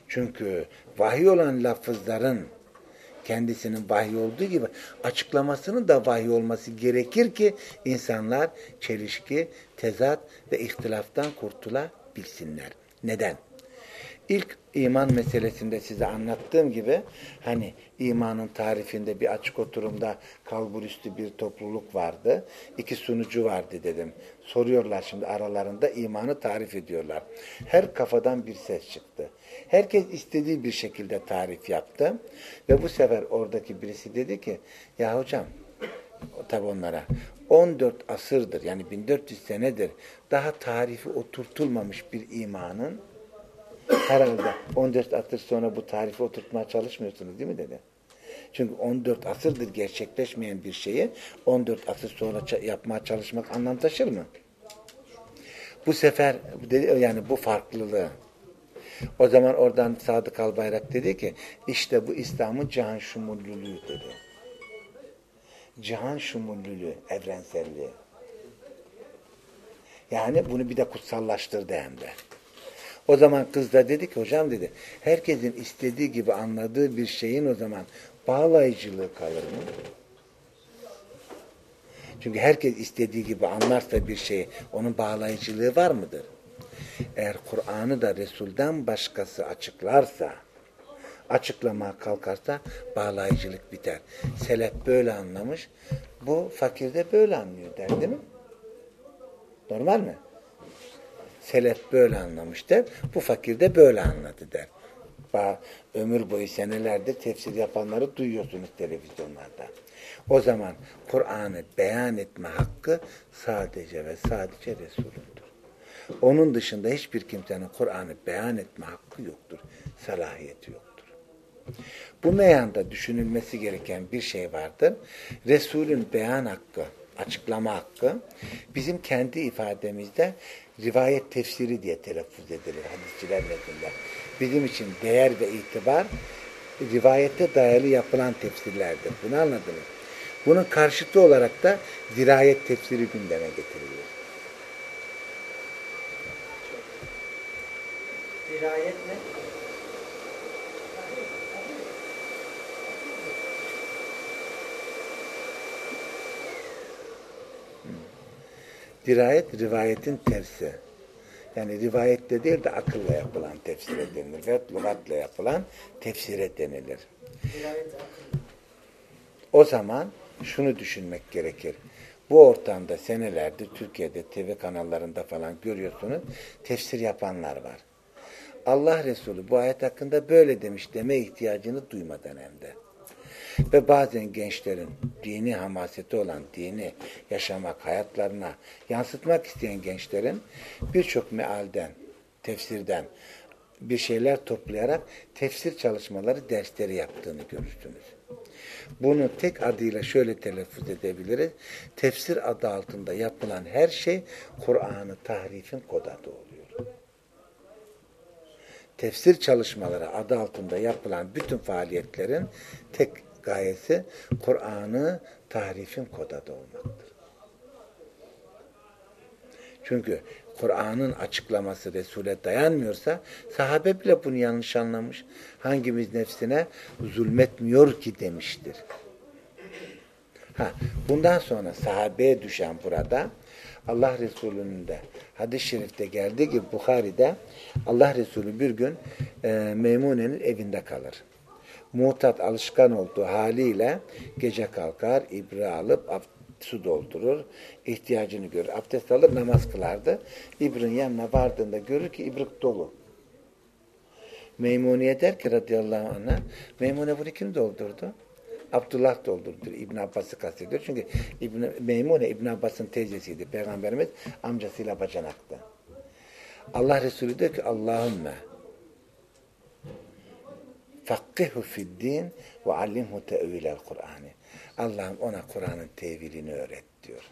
Çünkü vahiy olan lafızların kendisinin vahiy olduğu gibi açıklamasının da vahiy olması gerekir ki insanlar çelişki, tezat ve ihtilaftan kurtulabilsinler. Neden? İlk iman meselesinde size anlattığım gibi hani imanın tarifinde bir açık oturumda kalburüstü bir topluluk vardı. iki sunucu vardı dedim. Soruyorlar şimdi aralarında imanı tarif ediyorlar. Her kafadan bir ses çıktı. Herkes istediği bir şekilde tarif yaptı. Ve bu sefer oradaki birisi dedi ki ya hocam tabi onlara 14 asırdır yani 1400 senedir daha tarifi oturtulmamış bir imanın herhalde 14 asır sonra bu tarifi oturtmaya çalışmıyorsunuz değil mi dedi. Çünkü 14 asırdır gerçekleşmeyen bir şeyi 14 asır sonra yapmaya çalışmak anlam taşır mı? Bu sefer yani bu farklılığı o zaman oradan Sadık Albayrak dedi ki işte bu İslam'ın cihan şumullülüğü dedi. Cihan şumullülüğü, evrenselliği. Yani bunu bir de kutsallaştırdı hem de. O zaman kız da dedi ki hocam dedi herkesin istediği gibi anladığı bir şeyin o zaman bağlayıcılığı kalır mı? Çünkü herkes istediği gibi anlarsa bir şeyi onun bağlayıcılığı var mıdır? Eğer Kur'an'ı da Resul'den başkası açıklarsa, açıklamaya kalkarsa bağlayıcılık biter. Selef böyle anlamış, bu fakir de böyle anlıyor der değil mi? Normal mi? Selef böyle anlamış der, bu fakir de böyle anladı der. Ba ömür boyu senelerdir tefsir yapanları duyuyorsunuz televizyonlarda. O zaman Kur'an'ı beyan etme hakkı sadece ve sadece Resul'ün. Onun dışında hiçbir kimsenin Kur'an'ı beyan etme hakkı yoktur. Salahiyeti yoktur. Bu meyanda düşünülmesi gereken bir şey vardır. Resul'ün beyan hakkı açıklama hakkı bizim kendi ifademizde rivayet tefsiri diye telaffuz edilir hadisçiler nezdinde. Bizim için değer ve itibar rivayete dayalı yapılan tefsirlerdir. Bunu anladınız. Bunun karşıtı olarak da dirayet tefsiri gündeme getiriliyor. Dirayet ne? Dirayet rivayetin tersi. Yani rivayette değil de akılla yapılan tefsire denilir. Ve lügatla yapılan tefsire denilir. O zaman şunu düşünmek gerekir. Bu ortamda senelerde Türkiye'de TV kanallarında falan görüyorsunuz tefsir yapanlar var. Allah Resulü bu ayet hakkında böyle demiş deme ihtiyacını duymadan hem de. Ve bazen gençlerin dini hamaseti olan dini yaşamak, hayatlarına yansıtmak isteyen gençlerin birçok mealden, tefsirden bir şeyler toplayarak tefsir çalışmaları, dersleri yaptığını görürsünüz. Bunu tek adıyla şöyle telaffuz edebiliriz. Tefsir adı altında yapılan her şey Kur'an'ı tahrifin kod adı oluyor. Tefsir çalışmaları adı altında yapılan bütün faaliyetlerin tek gayesi Kur'an'ı tahrifin kod adı olmaktır. Çünkü Kur'an'ın açıklaması Resul'e dayanmıyorsa sahabe bile bunu yanlış anlamış. Hangimiz nefsine zulmetmiyor ki demiştir. Ha, bundan sonra sahabeye düşen burada Allah Resulü'nün de hadis-i şerifte geldiği gibi Bukhari'de Allah Resulü bir gün e, Meymune'nin evinde kalır. Muhtat alışkan olduğu haliyle gece kalkar, ibre alıp su doldurur, ihtiyacını görür. Abdest alır, namaz kılardı. İbr'in yanına vardığında görür ki ibrik dolu. Meymuniye der ki radıyallahu anh'a, Meymune bunu kim doldurdu? Abdullah doldurdu. İbn Abbas'ı kastediyor. Çünkü İbn Meymune İbn Abbas'ın teyzesiydi. Peygamberimiz amcasıyla bacanaktı. Allah Resulü diyor ki Allahümme fakkihu fiddin ve allimhu tevilel Kur'an'ı. Allah'ım ona Kur'an'ın tevilini öğret diyor.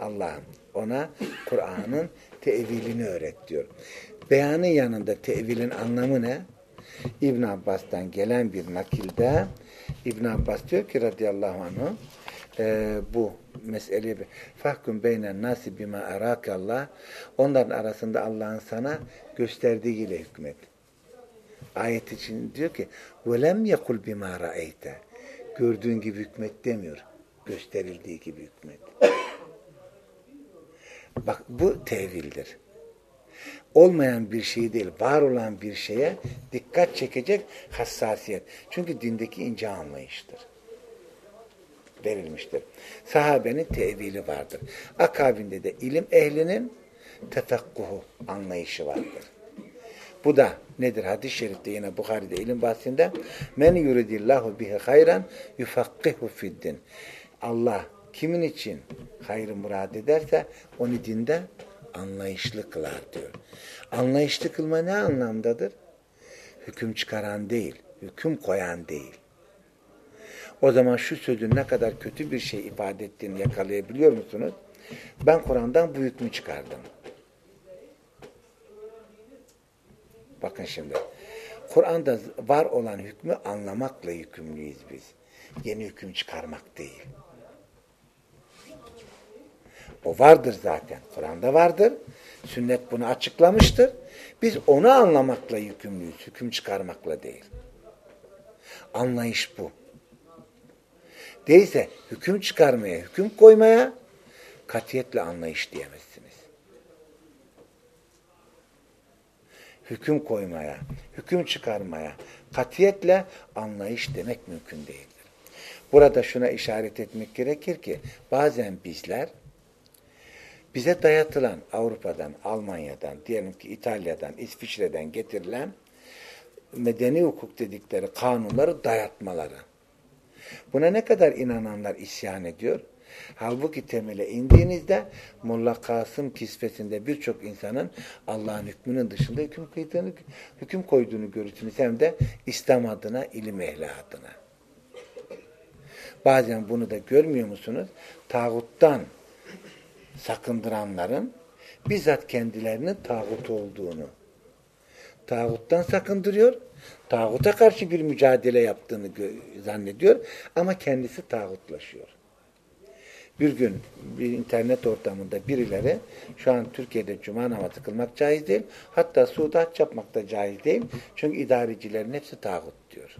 Allah'ım ona Kur'an'ın tevilini öğret diyor. Beyanın yanında tevilin anlamı ne? İbn Abbas'tan gelen bir nakilde İbn Abbas diyor ki radıyallahu anh e, bu meseleyi fahkum beynen nasi bima Allah onların arasında Allah'ın sana gösterdiğiyle hükmet. Ayet için diyor ki velem yekul bima ra'eyte gördüğün gibi hükmet demiyor. Gösterildiği gibi hükmet. Bak bu tevildir. Olmayan bir şey değil, var olan bir şeye dikkat çekecek hassasiyet. Çünkü dindeki ince anlayıştır. Verilmiştir. Sahabenin tevili vardır. Akabinde de ilim ehlinin tefekkuhu anlayışı vardır. Bu da nedir? Hadis-i şerifte yine Bukhari'de ilim bahsinde men yuridillahu bihi hayran yufakkihu fiddin. Allah kimin için hayrı murad ederse onu dinde anlayışlı kılar diyor. Anlayışlı kılma ne anlamdadır? Hüküm çıkaran değil, hüküm koyan değil. O zaman şu sözün ne kadar kötü bir şey ifade ettiğini yakalayabiliyor musunuz? Ben Kur'an'dan bu hükmü çıkardım. Bakın şimdi. Kur'an'da var olan hükmü anlamakla yükümlüyüz biz. Yeni hüküm çıkarmak değil. O vardır zaten. Kur'an'da vardır. Sünnet bunu açıklamıştır. Biz onu anlamakla yükümlüyüz. Hüküm çıkarmakla değil. Anlayış bu. Değilse hüküm çıkarmaya, hüküm koymaya katiyetle anlayış diyemezsiniz. Hüküm koymaya, hüküm çıkarmaya katiyetle anlayış demek mümkün değildir. Burada şuna işaret etmek gerekir ki bazen bizler bize dayatılan Avrupa'dan, Almanya'dan, diyelim ki İtalya'dan, İsviçre'den getirilen medeni hukuk dedikleri kanunları dayatmaları. Buna ne kadar inananlar isyan ediyor? Halbuki temele indiğinizde Molla Kasım kisvesinde birçok insanın Allah'ın hükmünün dışında hüküm, koyduğunu, hüküm koyduğunu görürsünüz. Hem de İslam adına, ilim ehli adına. bazen bunu da görmüyor musunuz? Tağuttan sakındıranların bizzat kendilerinin tağut olduğunu tağuttan sakındırıyor. Tağuta karşı bir mücadele yaptığını zannediyor ama kendisi tağutlaşıyor. Bir gün bir internet ortamında birileri şu an Türkiye'de cuma namazı kılmak caiz değil. Hatta haç yapmak da caiz değil. Çünkü idarecilerin hepsi tağut diyor.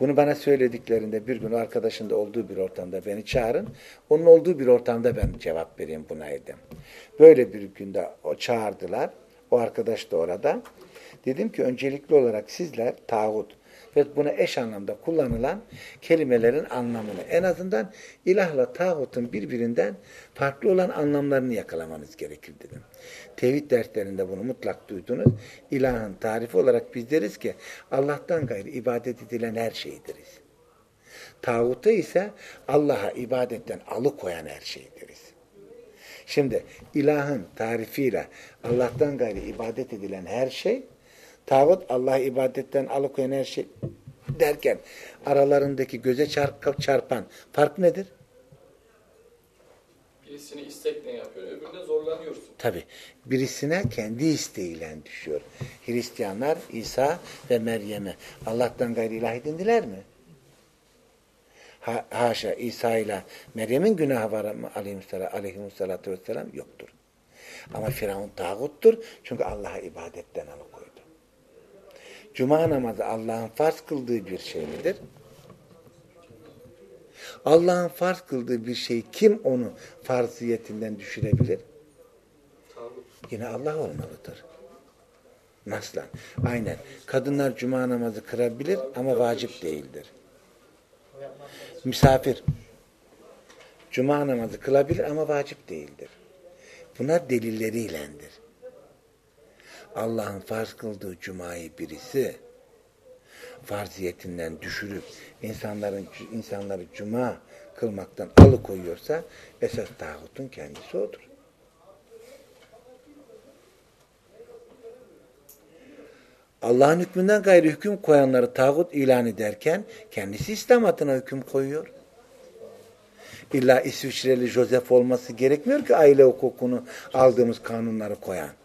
Bunu bana söylediklerinde bir gün arkadaşın da olduğu bir ortamda beni çağırın. Onun olduğu bir ortamda ben cevap vereyim buna edem. Böyle bir günde o çağırdılar. O arkadaş da orada. Dedim ki öncelikli olarak sizler tağut ve buna eş anlamda kullanılan kelimelerin anlamını en azından ilahla tağutun birbirinden farklı olan anlamlarını yakalamanız gerekir dedim. Tevhid derslerinde bunu mutlak duydunuz. İlahın tarifi olarak biz deriz ki Allah'tan gayrı ibadet edilen her şeydiriz. Tağuta ise Allah'a ibadetten alıkoyan her şey deriz. Şimdi ilahın tarifiyle Allah'tan gayrı ibadet edilen her şey Tağut Allah ibadetten alıkoyan her şey derken aralarındaki göze çarpan fark nedir? Birisini istekle yapıyor, öbüründe zorlanıyorsun. Tabi. Birisine kendi isteğiyle düşüyor. Hristiyanlar İsa ve Meryem'e Allah'tan gayri ilah edindiler mi? Ha, haşa İsa ile Meryem'in günahı var mı aleyhissalatü vesselam yoktur. Ama Firavun tağuttur. Çünkü Allah'a ibadetten alıkoydu. Cuma namazı Allah'ın farz kıldığı bir şey midir? Allah'ın farz kıldığı bir şey kim onu farziyetinden düşürebilir? Yine Allah olmalıdır. Nasıl? Aynen. Kadınlar cuma namazı kırabilir ama vacip değildir. Misafir cuma namazı kılabilir ama vacip değildir. Bunlar delilleriyle,dir. Allah'ın farz kıldığı cumayı birisi farziyetinden düşürüp insanların insanları cuma kılmaktan alıkoyuyorsa esas tağutun kendisi odur. Allah'ın hükmünden gayrı hüküm koyanları tağut ilan ederken kendisi İslam adına hüküm koyuyor. İlla İsviçreli Joseph olması gerekmiyor ki aile hukukunu aldığımız kanunları koyan.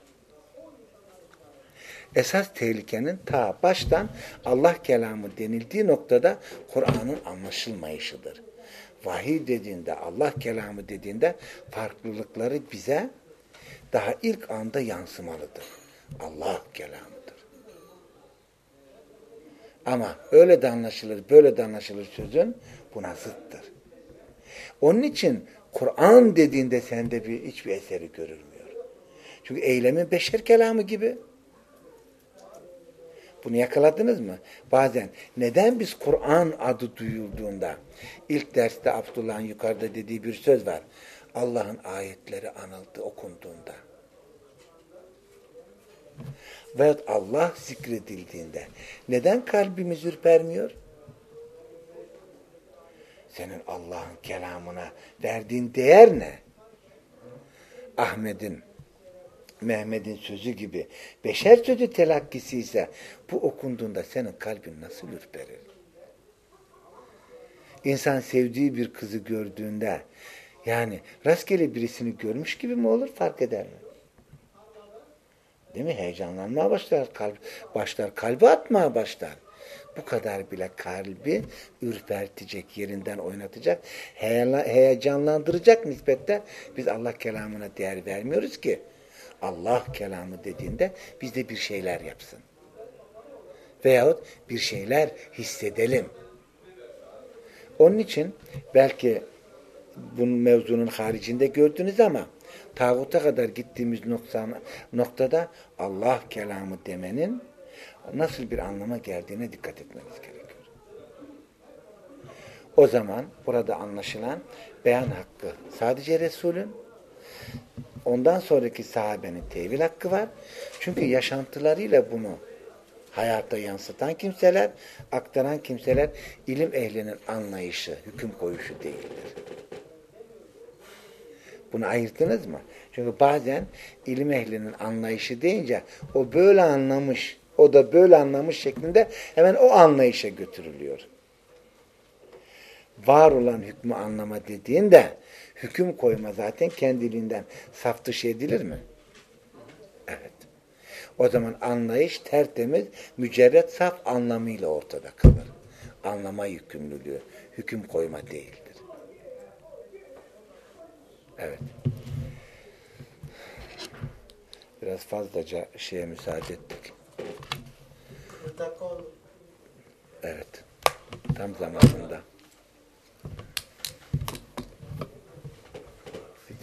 Esas tehlikenin ta baştan Allah kelamı denildiği noktada Kur'an'ın anlaşılmayışıdır. Vahiy dediğinde, Allah kelamı dediğinde farklılıkları bize daha ilk anda yansımalıdır. Allah kelamıdır. Ama öyle de anlaşılır, böyle de anlaşılır sözün buna zıttır. Onun için Kur'an dediğinde sende bir hiçbir eseri görülmüyor. Çünkü eylemin beşer kelamı gibi. Bunu yakaladınız mı? Bazen neden biz Kur'an adı duyulduğunda ilk derste Abdullah'ın yukarıda dediği bir söz var. Allah'ın ayetleri anıldı okunduğunda. Veyahut Allah zikredildiğinde neden kalbimiz ürpermiyor? Senin Allah'ın kelamına verdiğin değer ne? Ahmet'in Mehmet'in sözü gibi beşer sözü telakkisi ise bu okunduğunda senin kalbin nasıl ürperir? İnsan sevdiği bir kızı gördüğünde yani rastgele birisini görmüş gibi mi olur fark eder mi? Değil mi? Heyecanlanmaya başlar, kalp, başlar kalbi atmaya başlar. Bu kadar bile kalbi ürpertecek, yerinden oynatacak, heyecanlandıracak nispette biz Allah kelamına değer vermiyoruz ki. Allah kelamı dediğinde bizde bir şeyler yapsın. Veyahut bir şeyler hissedelim. Onun için belki bu mevzunun haricinde gördünüz ama tağuta kadar gittiğimiz noktada Allah kelamı demenin nasıl bir anlama geldiğine dikkat etmeniz gerekiyor. O zaman burada anlaşılan beyan hakkı sadece Resul'ün ondan sonraki sahabenin tevil hakkı var. Çünkü yaşantılarıyla bunu hayata yansıtan kimseler, aktaran kimseler ilim ehlinin anlayışı, hüküm koyuşu değildir. Bunu ayırttınız mı? Çünkü bazen ilim ehlinin anlayışı deyince o böyle anlamış, o da böyle anlamış şeklinde hemen o anlayışa götürülüyor. var olan hükmü anlama dediğinde hüküm koyma zaten kendiliğinden saf dışı edilir mi? Evet. O zaman anlayış tertemiz, mücerret saf anlamıyla ortada kalır. Anlama yükümlülüğü, hüküm koyma değildir. Evet. Biraz fazlaca şeye müsaade ettik. 40 dakika oldu. Evet. Tam zamanında.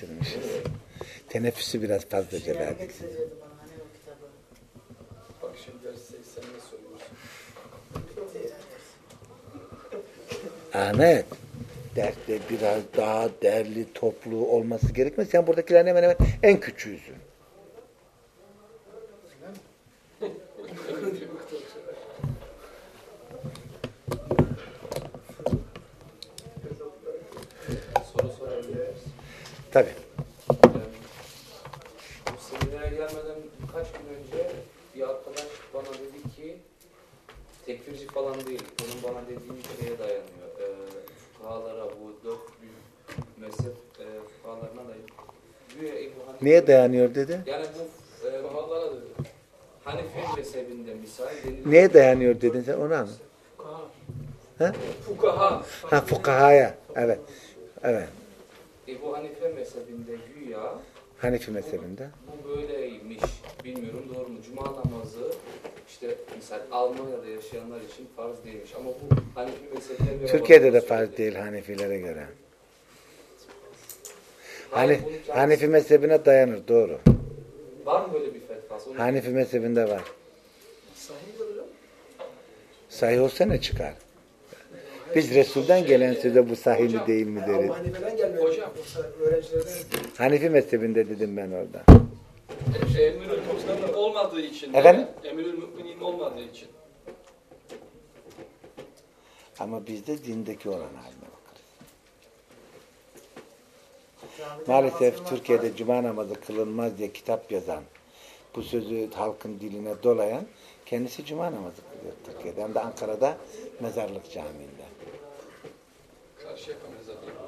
Bitirmişiz. Teneffüsü biraz fazlaca Şeyler verdik. hani? Ahmet, derste biraz daha değerli toplu olması gerekmez. Sen buradakilerin hemen hemen en küçüğüsün. Tabii. Bu seminere gelmeden birkaç gün önce bir arkadaş bana dedi ki tekfirci falan değil. Onun bana dediği bir şeye dayanıyor. Ee, fukahalara bu dört büyük mezhep e, fukahalarına dayanıyor. Neye dayanıyor dedi? Yani bu e, Bahalara dedi. Hanefi mezhebinde misal. Neye dayanıyor dedin sen ona mı? Fukaha. Ha? Fukaha. Ha fukahaya. Evet. Evet. Ebu Hanife mezhebinde güya Hanefi mezhebinde. bu böyleymiş. Bilmiyorum doğru mu? Cuma namazı işte misal Almanya'da yaşayanlar için farz değilmiş. Ama bu Hanefi mezhebine göre Türkiye'de de söyledi. farz değil Hanefilere göre. Hani Hanefi mezhebine dayanır doğru. Var mı böyle bir fetvası? Onu Hanefi mezhebinde var. Sahih hocam. Sahih olsa ne çıkar? Biz Resul'den gelen söze bu sahih mi değil mi deriz. Hanife'den gelmiyor. Hocam. Hanefi mezhebinde dedim ben orada. Şey, Emirül Müminin olmadığı için. Efendim? Emirül Müminin olmadığı için. Ama bizde dindeki olan haline bakarız. Maalesef Türkiye'de cuma namazı kılınmaz diye kitap yazan, bu sözü halkın diline dolayan kendisi cuma namazı kılıyor Türkiye'de. Hem de Ankara'da Mezarlık Camii'nde.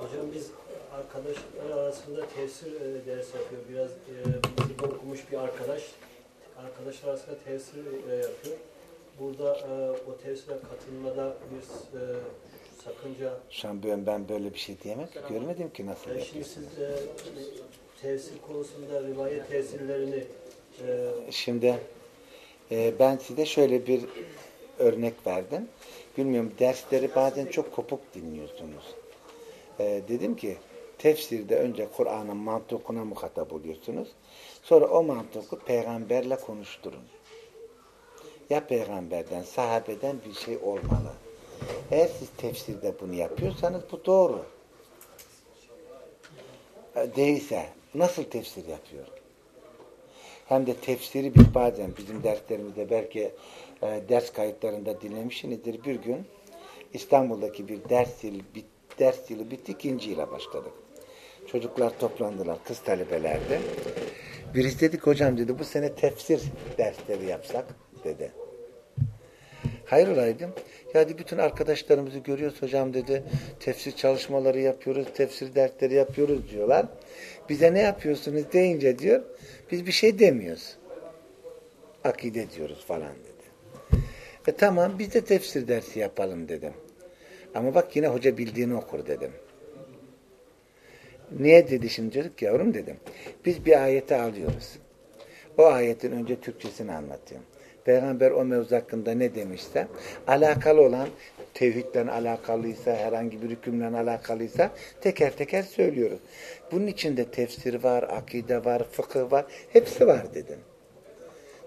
Hocam biz arkadaşlar arasında tefsir e, ders yapıyor. Biraz e, okumuş bir arkadaş. Arkadaşlar arasında tefsir e, yapıyor. Burada e, o tefsire katılmada bir e, sakınca. Şu an ben, ben böyle bir şey diyemem. ki. Görmedim ki nasıl Yani şimdi siz e, tefsir konusunda rivayet tefsirlerini e, Şimdi e, ben size şöyle bir örnek verdim. Bilmiyorum dersleri bazen çok kopuk dinliyorsunuz. E, dedim ki tefsirde önce Kur'an'ın mantıkuna muhatap oluyorsunuz. Sonra o mantıkı peygamberle konuşturun. Ya peygamberden, sahabeden bir şey olmalı. Eğer siz tefsirde bunu yapıyorsanız bu doğru. E, Değilse nasıl tefsir yapıyor? Hem de tefsiri biz bazen bizim derslerimizde belki e, ders kayıtlarında dinlemişsinizdir. Bir gün İstanbul'daki bir ders yılı, bit, ders yılı bitti, ikinci yıla başladık. Çocuklar toplandılar, kız talebelerdi. Birisi dedi hocam dedi bu sene tefsir dersleri yapsak dedi. Hayır olaydım. Ya dedi, bütün arkadaşlarımızı görüyoruz hocam dedi. Tefsir çalışmaları yapıyoruz, tefsir dersleri yapıyoruz diyorlar. Bize ne yapıyorsunuz deyince diyor, biz bir şey demiyoruz. Akide diyoruz falan dedi. E tamam biz de tefsir dersi yapalım dedim. Ama bak yine hoca bildiğini okur dedim. Niye dedi şimdi çocuk yavrum dedim. Biz bir ayeti alıyoruz. O ayetin önce Türkçesini anlatıyorum. Peygamber o mevzu hakkında ne demişse alakalı olan tevhidle alakalıysa herhangi bir hükümle alakalıysa teker teker söylüyoruz. Bunun içinde tefsir var, akide var, fıkıh var. Hepsi var dedim.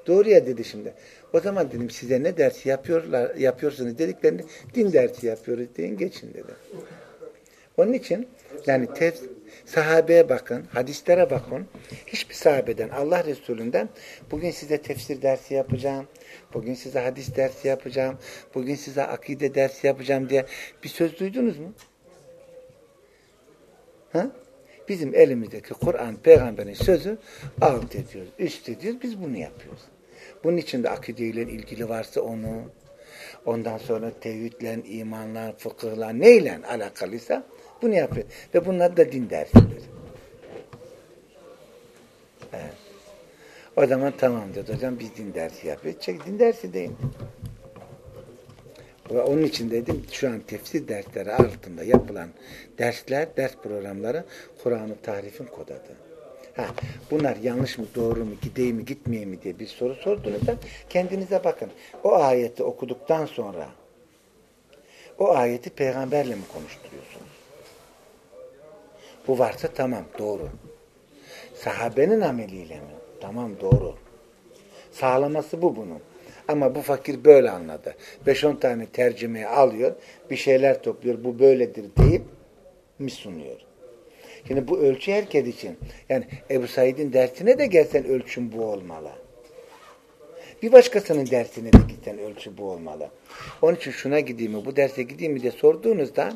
Doğru ya dedi şimdi. O zaman dedim size ne dersi yapıyorlar, yapıyorsunuz dediklerini din dersi yapıyoruz deyin geçin dedim. Onun için yani tef, sahabeye bakın, hadislere bakın. Hiçbir sahabeden, Allah Resulü'nden bugün size tefsir dersi yapacağım, bugün size hadis dersi yapacağım, bugün size akide dersi yapacağım diye bir söz duydunuz mu? Ha? Bizim elimizdeki Kur'an, peygamberin sözü alt ediyoruz, üst ediyoruz. Biz bunu yapıyoruz. Bunun içinde akideyle ilgili varsa onu, Ondan sonra tevhidle, imanla, fıkıhla, neyle alakalıysa bunu yapıyor. Ve bunlar da din dersidir. Evet. O zaman tamam dedi hocam biz din dersi yapıyoruz. Çek din dersi deyin. Ve onun için dedim şu an tefsir dersleri altında yapılan dersler, ders programları Kur'an'ı tahrifin kodadı. Ha, bunlar yanlış mı, doğru mu, gideyim mi, gitmeyeyim mi diye bir soru sorduğunuzda kendinize bakın. O ayeti okuduktan sonra o ayeti peygamberle mi konuşturuyorsunuz? Bu varsa tamam, doğru. Sahabenin ameliyle mi? Tamam, doğru. Sağlaması bu bunun. Ama bu fakir böyle anladı. 5-10 tane tercümeyi alıyor, bir şeyler topluyor, bu böyledir deyip mi sunuyor? Şimdi bu ölçü herkes için. Yani Ebu Said'in dersine de gelsen ölçün bu olmalı. Bir başkasının dersine de gitsen ölçü bu olmalı. Onun için şuna gideyim mi, bu derse gideyim mi diye sorduğunuzda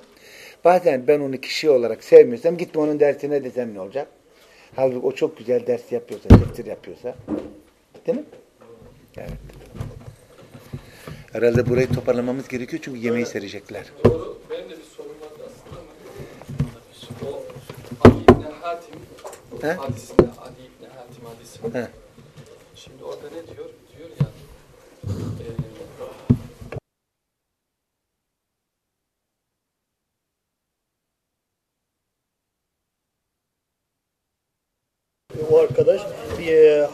bazen ben onu kişi olarak sevmiyorsam gitme onun dersine desem ne olacak? Halbuki o çok güzel ders yapıyorsa, tefsir yapıyorsa. Değil mi? Evet. Herhalde burayı toparlamamız gerekiyor çünkü yemeği serecekler. Doğru. Benim de bir sorum vardı aslında ama o Ali İbni Hatim He? hadisinde Ali İbni Hatim hadisinde He. şimdi orada ne diyor? Diyor ya eee O arkadaş bir e,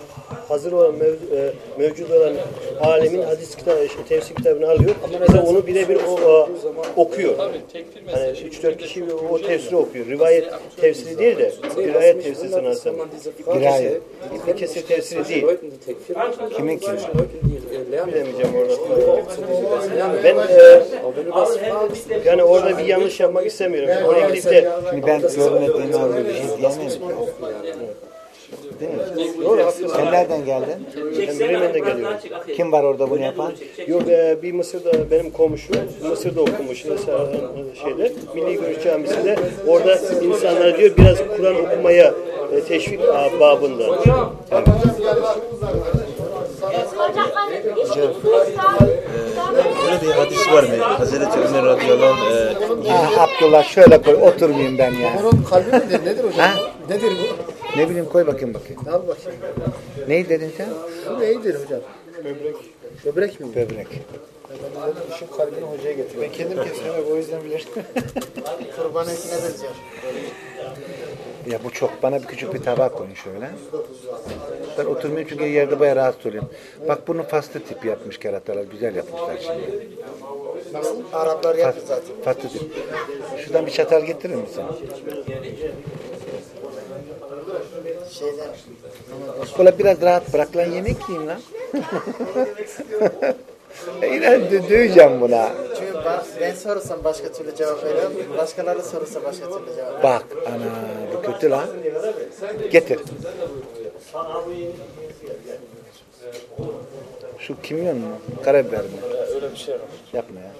hazır olan e, mevcut olan alemin hadis kitabı, tefsir kitabını alıyor. Bize onu birebir o, o, okuyor. Hani meselesi. 3-4 kişi o tefsiri okuyor. Rivayet tefsiri değil de dirayet tefsiri sanırsam. Dirayet. Bir kesir tefsiri değil. Kimin kimi? Bilemeyeceğim orada. Ben e, yani orada bir yanlış yapmak istemiyorum. Oraya gidip de Şimdi ben görmediğimi alıyor bir şey diyemem. Değil mi? Sen nereden geldin? ben Bremen'de geliyorum. Kim var orada bunu yapan? Yok e, bir Mısır'da benim komşum Mısır'da okumuş mesela şeyde Milli Görüş Camisi'nde orada insanlara diyor biraz Kur'an okumaya e, teşvik babında. Böyle bir hadis var mı? Hazreti Ömer radıyallahu anh e, Ah Abdullah şöyle koy oturmayayım ben ya. Bunun kalbi midir? Nedir hocam? Ha? Nedir bu? Ne bileyim koy bakayım bakayım. Al bakayım. Neyi dedin sen? Bu neydir hocam? Böbrek. Böbrek mi? Böbrek. Ben de işin kalbini hocaya getiriyorum. Ben kendim kesiyorum o yüzden bilirim. *laughs* Kurban etine benziyor. Ya bu çok. Bana bir küçük bir tabak koyun şöyle. Ben oturmuyorum çünkü yerde bayağı rahatsız oluyorum. Bak bunu faslı tip yapmış keratalar. Güzel yapmışlar şimdi. Nasıl? Araplar yapıyor zaten. faslı tip. Şuradan bir çatal getirir misin? Şeyden. Ulan biraz rahat bırak lan yemek yiyeyim lan. *laughs* Dö- döveceğim buna. Çünkü ben, ben sorursam başka türlü cevap veriyorum. Başkaları sorursa başka türlü cevap Bak ana bu kötü lan. Getir. Şu kimyon mu? Karabiber mi? Öyle bir şey. Yapma ya.